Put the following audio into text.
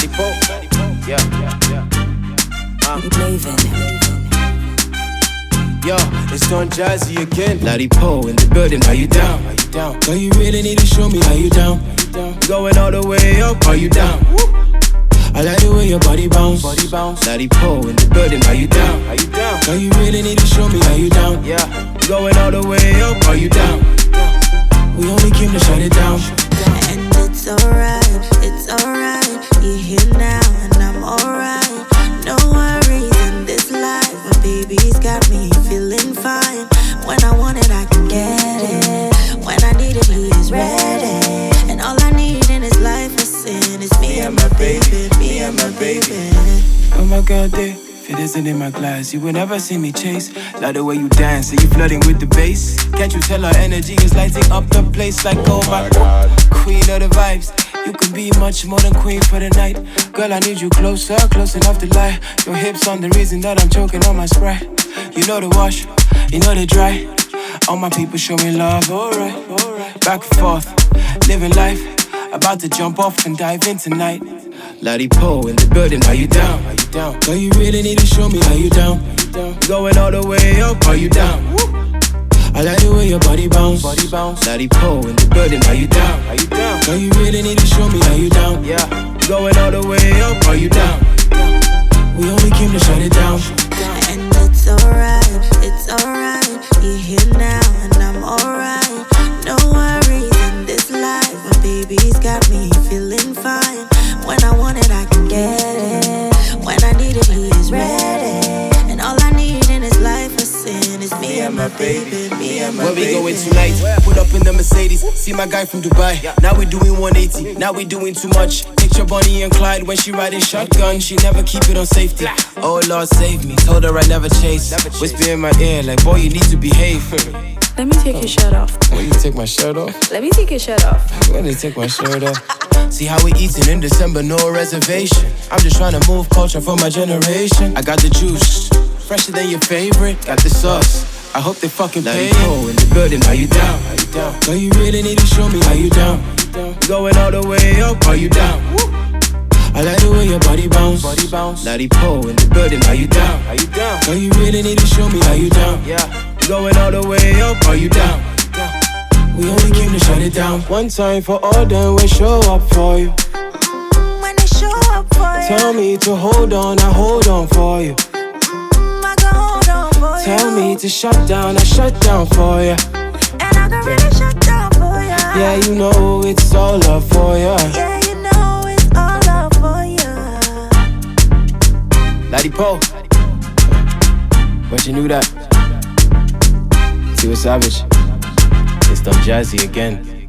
Ladipoe. Yeah, yeah, yeah. Uh. Yo, it's Don Jazzy again. Ladipoe in the building. How you down? How you down? Girl, you really need to show me how you down. Going all the way up. Are you down? I like the way your body bounce. Body bounce. Ladipoe in the building. How you down? How you down? Girl, you really need to show me how you down. Yeah, going all the way up. Are you There. If it isn't in my glass, you would never see me chase. Like the way you dance, are you flooding with the bass? Can't you tell our energy is lighting up the place like oh my god, queen of the vibes. You can be much more than queen for the night. Girl, I need you closer, close enough to lie. Your hips on the reason that I'm choking on my sprite. You know the wash, you know the dry. All my people show me love, alright. Back and forth, living life. About to jump off and dive in tonight. Ladipoe in the building. How you down? How you down? Girl, you really need to show me how you down. Going all the way up. Are you down? I like the way your body bounce. Body bounce. Ladipoe in the building. How you down? How you down? Girl, you really need to show me how you down. Yeah, going all the way up. Are you down? We only came to shut it down. And it's alright, it's alright. You're here now, baby, me and my Where we going tonight? Put up in the Mercedes. See my guy from Dubai. Now we doing 180. Now we doing too much. Picture Bonnie and Clyde when she riding shotgun. She never keep it on safety. Oh Lord, save me. Told her I never chase. Whisper in my ear like, boy, you need to behave. Let me take your shirt off. When you take my shirt off, Let me take your shirt off. when you take my shirt off. See how we eating in December, no reservation. I'm just trying to move culture for my generation. I got the juice, fresher than your favorite. Got the sauce. I hope they fucking pay. Poe in the building. How you down? How you down? Girl, you really need to show me how you down. Going all the way up. Are you down? I like the way your body bounce. Body bounce. Ladipoe in the building. How you down? How you down? Girl, you really need to show me how you down. Yeah, going all the way up. Are you down? We only came to shut it down. One time for all, then we show up for you. When they show up for you, Tell me to hold on, I hold on for you. Me to shut down, I shut down for you. And I can really shut down for you. Yeah, you know it's all love for you. Yeah, you know it's all love for you. Ladipoe. But you knew that. See what's savage? It's Don Jazzy again.